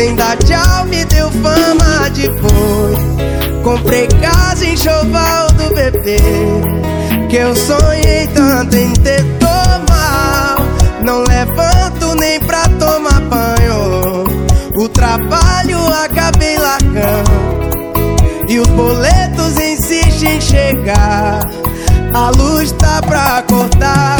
Sem dar tchau me deu fama de boi Comprei casa em choval do bebê Que eu sonhei tanto em ter mal Não levanto nem pra tomar banho. O trabalho acabei largando. E os boletos insistem em chegar. A luz tá pra cortar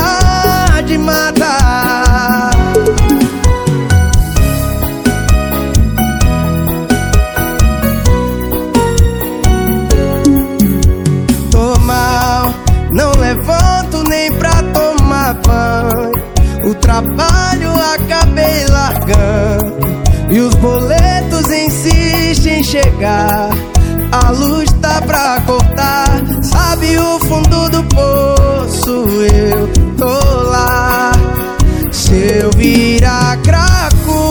levanto nem pra tomar banho. O trabalho acabei largando. E os boletos insistem em chegar. A luz tá pra cortar. Sabe o fundo do poço? Eu tô lá. Se eu virar cracudo,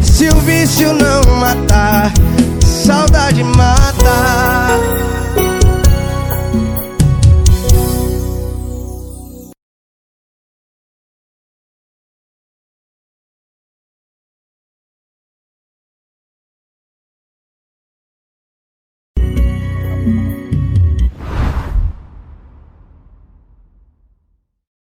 Se o vício não matar, saudade mata.